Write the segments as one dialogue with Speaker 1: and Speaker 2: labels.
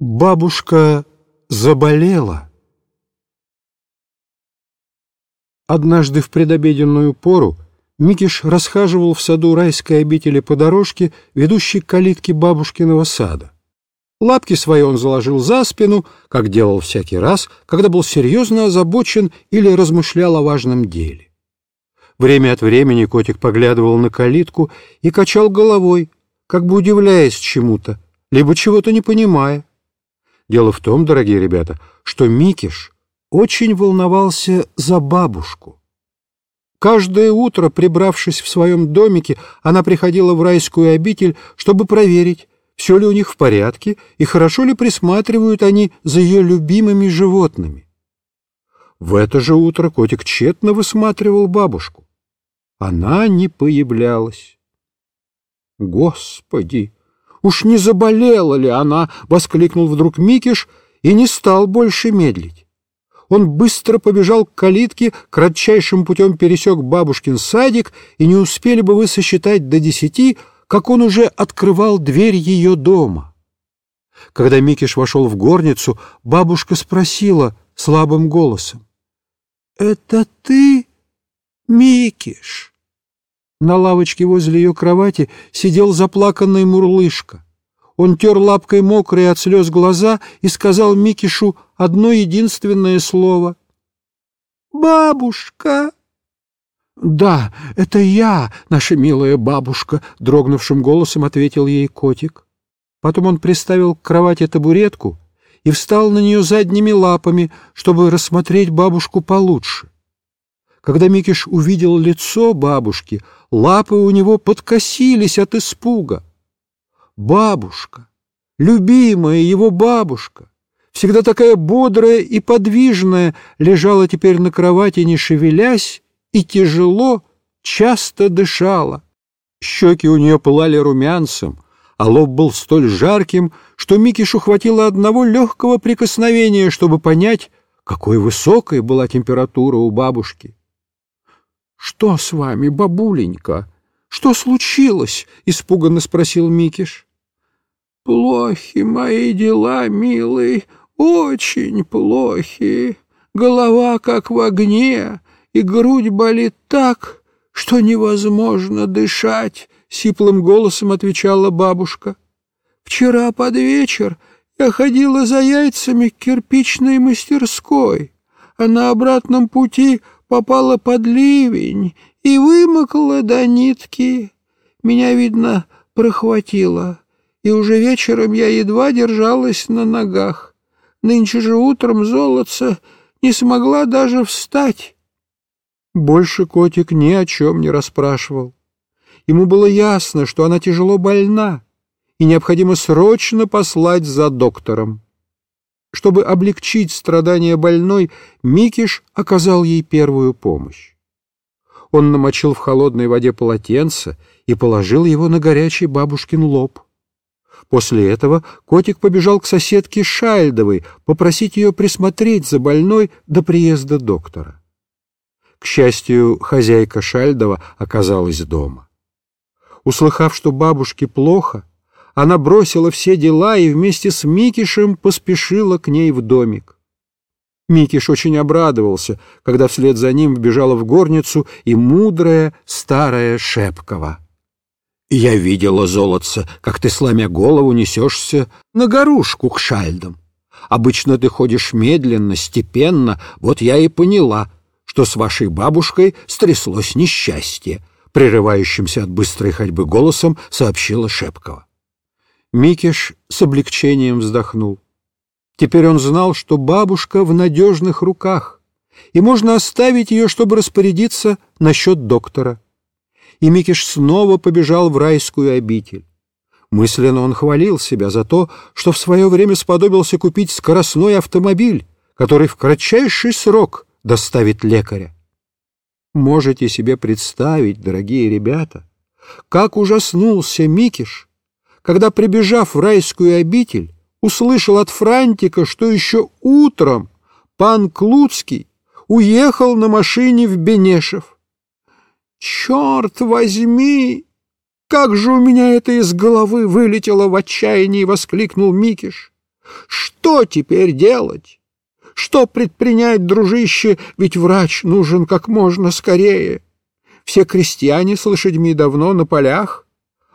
Speaker 1: Бабушка заболела. Однажды в предобеденную пору Микиш расхаживал в саду райской обители по дорожке, ведущей к калитке бабушкиного сада. Лапки свои он заложил за спину, как делал всякий раз, когда был серьезно озабочен или размышлял о важном деле. Время от времени котик поглядывал на калитку и качал головой, как бы удивляясь чему-то, либо чего-то не понимая. Дело в том, дорогие ребята, что Микиш очень волновался за бабушку. Каждое утро, прибравшись в своем домике, она приходила в райскую обитель, чтобы проверить, все ли у них в порядке и хорошо ли присматривают они за ее любимыми животными. В это же утро котик тщетно высматривал бабушку. Она не появлялась. «Господи!» «Уж не заболела ли она?» — воскликнул вдруг Микиш и не стал больше медлить. Он быстро побежал к калитке, кратчайшим путем пересек бабушкин садик, и не успели бы вы сосчитать до десяти, как он уже открывал дверь ее дома. Когда Микиш вошел в горницу, бабушка спросила слабым голосом. — Это ты, Микиш? На лавочке возле ее кровати сидел заплаканный мурлышка. Он тер лапкой мокрые от слез глаза и сказал Микишу одно единственное слово. «Бабушка!» «Да, это я, наша милая бабушка», — дрогнувшим голосом ответил ей котик. Потом он приставил к кровати табуретку и встал на нее задними лапами, чтобы рассмотреть бабушку получше. Когда Микиш увидел лицо бабушки, лапы у него подкосились от испуга. Бабушка, любимая его бабушка, всегда такая бодрая и подвижная, лежала теперь на кровати, не шевелясь, и тяжело, часто дышала. Щеки у нее пылали румянцем, а лоб был столь жарким, что Микишу хватило одного легкого прикосновения, чтобы понять, какой высокой была температура у бабушки. «Что с вами, бабуленька? Что случилось?» — испуганно спросил Микиш. «Плохи мои дела, милый, очень плохи. Голова как в огне, и грудь болит так, что невозможно дышать», — сиплым голосом отвечала бабушка. «Вчера под вечер я ходила за яйцами к кирпичной мастерской, а на обратном пути попала под ливень и вымокла до нитки. Меня, видно, прохватило, и уже вечером я едва держалась на ногах. Нынче же утром золотца не смогла даже встать. Больше котик ни о чем не расспрашивал. Ему было ясно, что она тяжело больна, и необходимо срочно послать за доктором. Чтобы облегчить страдания больной, Микиш оказал ей первую помощь. Он намочил в холодной воде полотенце и положил его на горячий бабушкин лоб. После этого котик побежал к соседке Шальдовой попросить ее присмотреть за больной до приезда доктора. К счастью, хозяйка Шальдова оказалась дома. Услыхав, что бабушке плохо, она бросила все дела и вместе с Микишем поспешила к ней в домик. Микиш очень обрадовался, когда вслед за ним вбежала в горницу и мудрая старая Шепкова. «Я видела, золотце, как ты, сломя голову, несешься на горушку к шальдам. Обычно ты ходишь медленно, степенно, вот я и поняла, что с вашей бабушкой стряслось несчастье», прерывающимся от быстрой ходьбы голосом сообщила Шепкова. Микиш с облегчением вздохнул. Теперь он знал, что бабушка в надежных руках, и можно оставить ее, чтобы распорядиться насчет доктора. И Микиш снова побежал в райскую обитель. Мысленно он хвалил себя за то, что в свое время сподобился купить скоростной автомобиль, который в кратчайший срок доставит лекаря. Можете себе представить, дорогие ребята, как ужаснулся Микиш, когда, прибежав в райскую обитель, услышал от Франтика, что еще утром пан Клуцкий уехал на машине в Бенешев. «Черт возьми! Как же у меня это из головы вылетело в отчаянии!» — воскликнул Микиш. Что теперь делать? Что предпринять, дружище, ведь врач нужен как можно скорее. Все крестьяне с лошадьми давно на полях,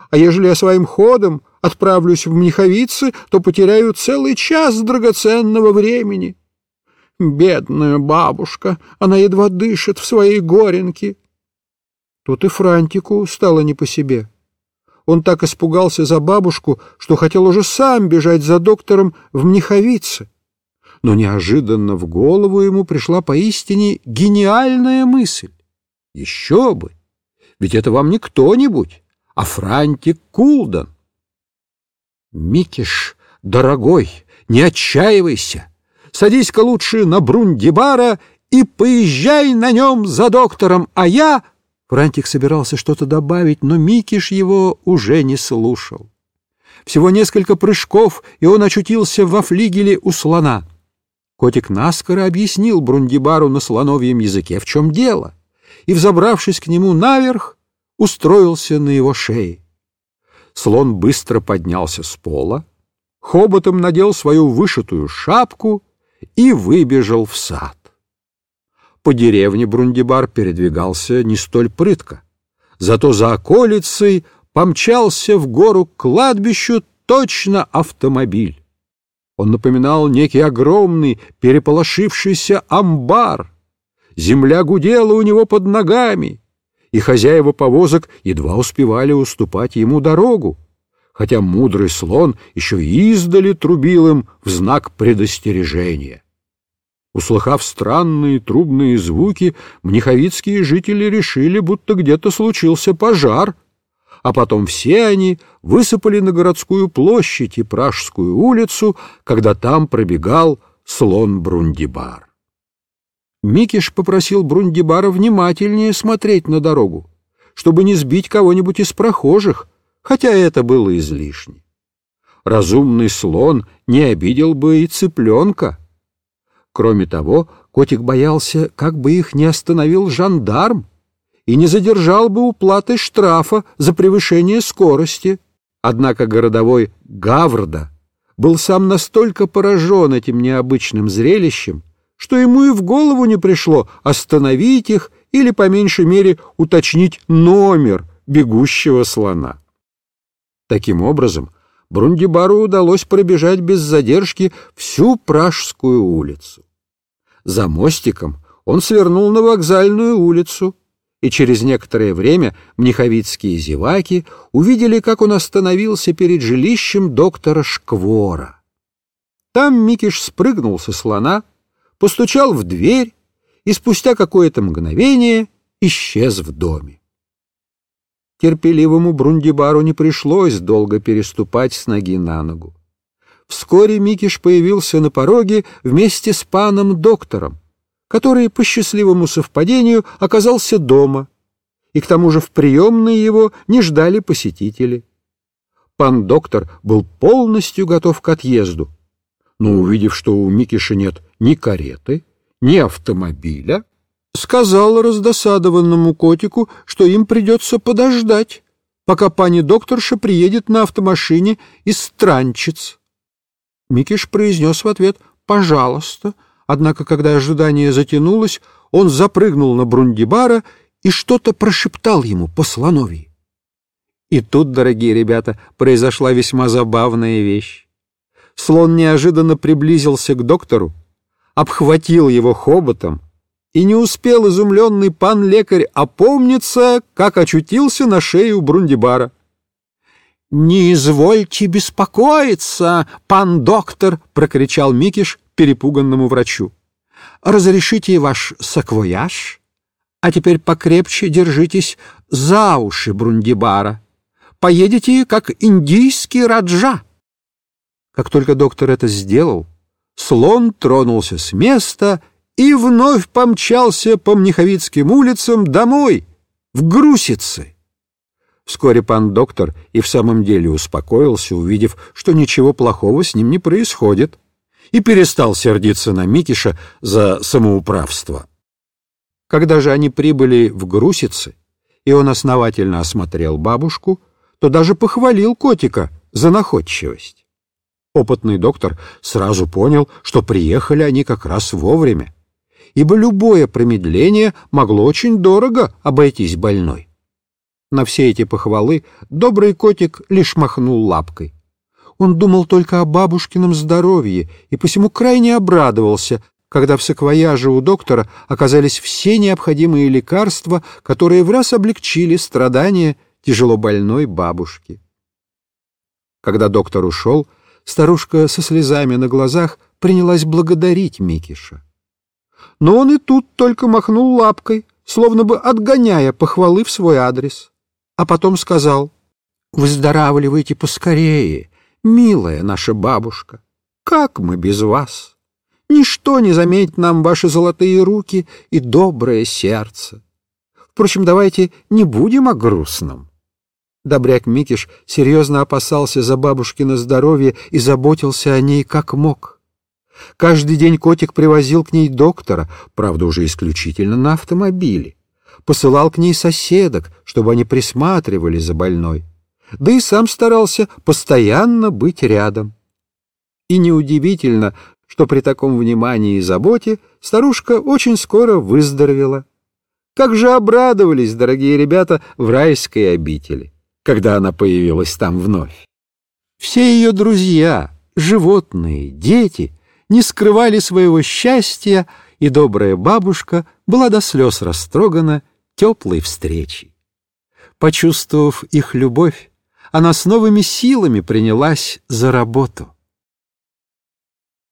Speaker 1: а ежели я своим ходом отправлюсь в Миховицы, то потеряю целый час драгоценного времени. Бедная бабушка, она едва дышит в своей горенке. Тут и Франтику стало не по себе. Он так испугался за бабушку, что хотел уже сам бежать за доктором в Мниховице. Но неожиданно в голову ему пришла поистине гениальная мысль. Еще бы! Ведь это вам не кто-нибудь, а Франтик Кулдан. Микиш, дорогой, не отчаивайся. Садись-ка лучше на Брундибара и поезжай на нем за доктором, а я Франтик собирался что-то добавить, но Микиш его уже не слушал. Всего несколько прыжков, и он очутился во флигеле у слона. Котик наскоро объяснил Брундибару на слоновьем языке, в чем дело, и, взобравшись к нему наверх, устроился на его шее. Слон быстро поднялся с пола, хоботом надел свою вышитую шапку и выбежал в сад. По деревне Брундибар передвигался не столь прытко. Зато за околицей помчался в гору к кладбищу точно автомобиль. Он напоминал некий огромный, переполошившийся амбар. Земля гудела у него под ногами, и хозяева повозок едва успевали уступать ему дорогу, хотя мудрый слон еще издали трубил им в знак предостережения. Услыхав странные трубные звуки, мниховицкие жители решили, будто где-то случился пожар, а потом все они высыпали на городскую площадь и Пражскую улицу, когда там пробегал слон Брундибар. Микиш попросил Брундибара внимательнее смотреть на дорогу, чтобы не сбить кого-нибудь из прохожих, хотя это было излишне. Разумный слон не обидел бы и цыпленка, Кроме того, котик боялся, как бы их не остановил жандарм и не задержал бы уплаты штрафа за превышение скорости. Однако городовой Гаврда был сам настолько поражен этим необычным зрелищем, что ему и в голову не пришло остановить их или, по меньшей мере, уточнить номер бегущего слона. Таким образом, Брундибару удалось пробежать без задержки всю Пражскую улицу. За мостиком он свернул на вокзальную улицу, и через некоторое время мниховицкие зеваки увидели, как он остановился перед жилищем доктора Шквора. Там Микиш спрыгнул со слона, постучал в дверь и спустя какое-то мгновение исчез в доме. Терпеливому Брундибару не пришлось долго переступать с ноги на ногу. Вскоре Микиш появился на пороге вместе с паном-доктором, который по счастливому совпадению оказался дома, и к тому же в приемной его не ждали посетители. Пан-доктор был полностью готов к отъезду, но, увидев, что у Микиша нет ни кареты, ни автомобиля, сказал раздосадованному котику, что им придется подождать, пока пани-докторша приедет на автомашине из Странчиц. Микиш произнес в ответ «пожалуйста», однако, когда ожидание затянулось, он запрыгнул на Брундибара и что-то прошептал ему по слоновии. И тут, дорогие ребята, произошла весьма забавная вещь. Слон неожиданно приблизился к доктору, обхватил его хоботом, и не успел изумленный пан-лекарь опомниться, как очутился на шее у Брундибара. «Не извольте беспокоиться, пан доктор!» — прокричал Микиш перепуганному врачу. «Разрешите ваш саквояж? А теперь покрепче держитесь за уши Брундибара. Поедете, как индийский раджа!» Как только доктор это сделал, слон тронулся с места и вновь помчался по Мниховицким улицам домой, в Грусицы. Вскоре пан доктор и в самом деле успокоился, увидев, что ничего плохого с ним не происходит, и перестал сердиться на Микиша за самоуправство. Когда же они прибыли в Грусицы, и он основательно осмотрел бабушку, то даже похвалил котика за находчивость. Опытный доктор сразу понял, что приехали они как раз вовремя, ибо любое промедление могло очень дорого обойтись больной. На все эти похвалы добрый котик лишь махнул лапкой. Он думал только о бабушкином здоровье и посему крайне обрадовался, когда в саквояже у доктора оказались все необходимые лекарства, которые в раз облегчили страдания тяжело больной бабушки. Когда доктор ушел, старушка со слезами на глазах принялась благодарить Микиша. Но он и тут только махнул лапкой, словно бы отгоняя похвалы в свой адрес, а потом сказал «Выздоравливайте поскорее, милая наша бабушка, как мы без вас? Ничто не заметит нам ваши золотые руки и доброе сердце. Впрочем, давайте не будем о грустном. Добряк Микиш серьезно опасался за бабушкино здоровье и заботился о ней как мог. Каждый день котик привозил к ней доктора, правда, уже исключительно на автомобиле. Посылал к ней соседок, чтобы они присматривали за больной. Да и сам старался постоянно быть рядом. И неудивительно, что при таком внимании и заботе старушка очень скоро выздоровела. Как же обрадовались, дорогие ребята, в райской обители когда она появилась там вновь. Все ее друзья, животные, дети не скрывали своего счастья, и добрая бабушка была до слез растрогана теплой встречей. Почувствовав их любовь, она с новыми силами принялась за работу —